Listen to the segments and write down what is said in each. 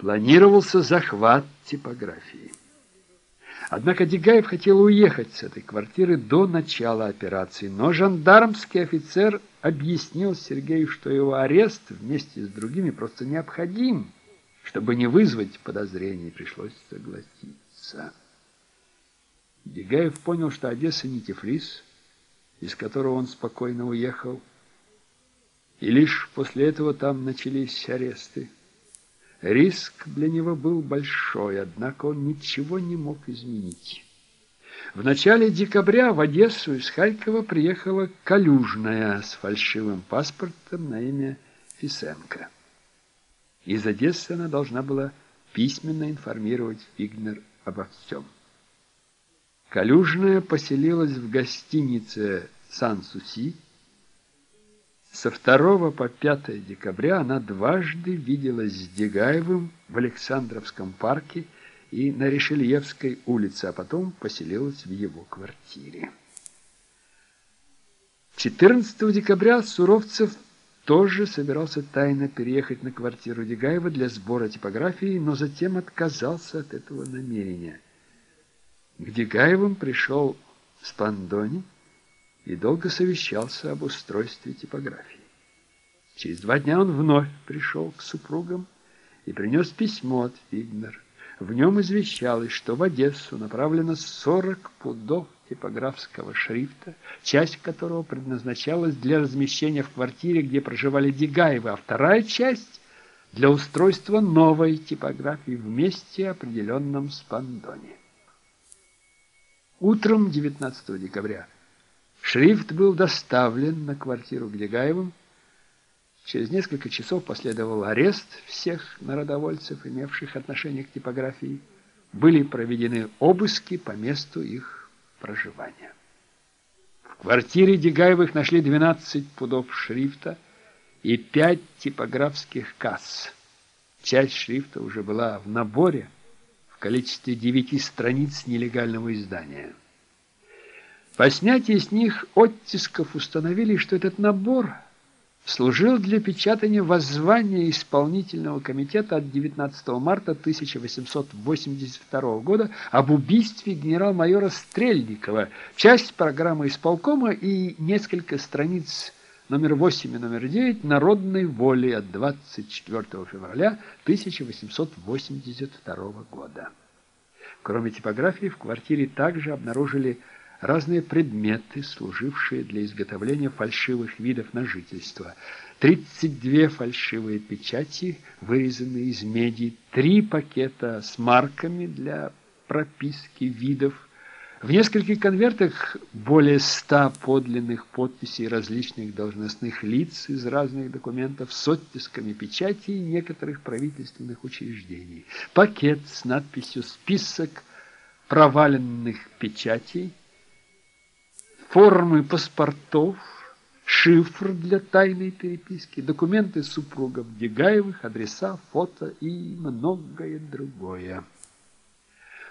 планировался захват типографии. Однако Дегаев хотел уехать с этой квартиры до начала операции, но жандармский офицер объяснил Сергею, что его арест вместе с другими просто необходим, чтобы не вызвать подозрений, пришлось согласиться. Дегаев понял, что Одесса не Тифлис, из которого он спокойно уехал, и лишь после этого там начались аресты. Риск для него был большой, однако он ничего не мог изменить. В начале декабря в Одессу из Харькова приехала Калюжная с фальшивым паспортом на имя Фисенко. Из Одессы она должна была письменно информировать Фигнер обо всем. Калюжная поселилась в гостинице «Сан-Суси», со 2 по 5 декабря она дважды виделась с Дегаевым в Александровском парке и на Решельевской улице, а потом поселилась в его квартире. 14 декабря Суровцев тоже собирался тайно переехать на квартиру Дегаева для сбора типографии, но затем отказался от этого намерения. К Дегаевым пришел Спандони, и долго совещался об устройстве типографии. Через два дня он вновь пришел к супругам и принес письмо от Фигнер. В нем извещалось, что в Одессу направлено 40 пудов типографского шрифта, часть которого предназначалась для размещения в квартире, где проживали Дегаевы, а вторая часть – для устройства новой типографии в месте, определенном Спандоне. Утром 19 декабря Шрифт был доставлен на квартиру к. Через несколько часов последовал арест всех народовольцев, имевших отношение к типографии. Были проведены обыски по месту их проживания. В квартире Дегаевых нашли 12 пудов шрифта и 5 типографских касс. Часть шрифта уже была в наборе в количестве 9 страниц нелегального издания. По снятии с них оттисков установили, что этот набор служил для печатания воззвания исполнительного комитета от 19 марта 1882 года об убийстве генерал-майора Стрельникова, часть программы исполкома и несколько страниц номер 8 и номер 9 «Народной воли» от 24 февраля 1882 года. Кроме типографии, в квартире также обнаружили разные предметы, служившие для изготовления фальшивых видов на жительство. 32 фальшивые печати, вырезанные из меди, три пакета с марками для прописки видов, в нескольких конвертах более ста подлинных подписей различных должностных лиц из разных документов с оттисками печати некоторых правительственных учреждений. Пакет с надписью «Список проваленных печатей» формы паспортов, шифр для тайной переписки, документы супругов Дегаевых, адреса, фото и многое другое.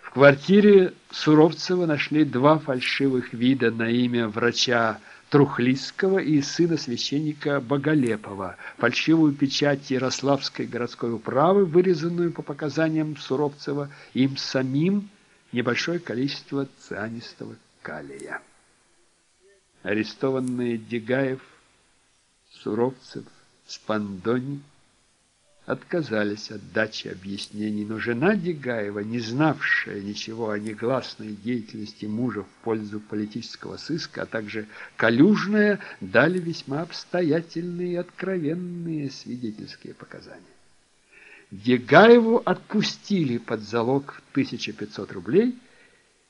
В квартире Суровцева нашли два фальшивых вида на имя врача Трухлиского и сына священника Боголепова, фальшивую печать Ярославской городской управы, вырезанную по показаниям Суровцева им самим, небольшое количество цианистого калия арестованные Дегаев, Суровцев, Спандони отказались от дачи объяснений, но жена Дегаева, не знавшая ничего о негласной деятельности мужа в пользу политического сыска, а также Калюжная, дали весьма обстоятельные и откровенные свидетельские показания. Дегаеву отпустили под залог 1500 рублей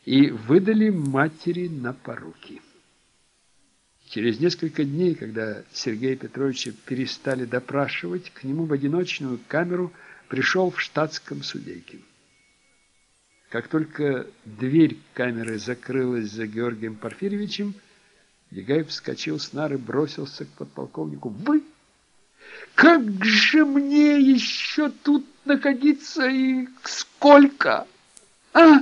и выдали матери на поруки. Через несколько дней, когда Сергея Петровича перестали допрашивать, к нему в одиночную камеру пришел в штатском Судейкин. Как только дверь камеры закрылась за Георгием Порфирьевичем, Дегаев вскочил с нары, бросился к подполковнику. «Вы? Как же мне еще тут находиться и сколько? А?»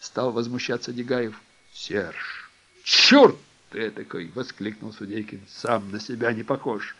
Стал возмущаться Дегаев. «Серж, черт!» Ты такой!» — воскликнул Судейкин. «Сам на себя не похож.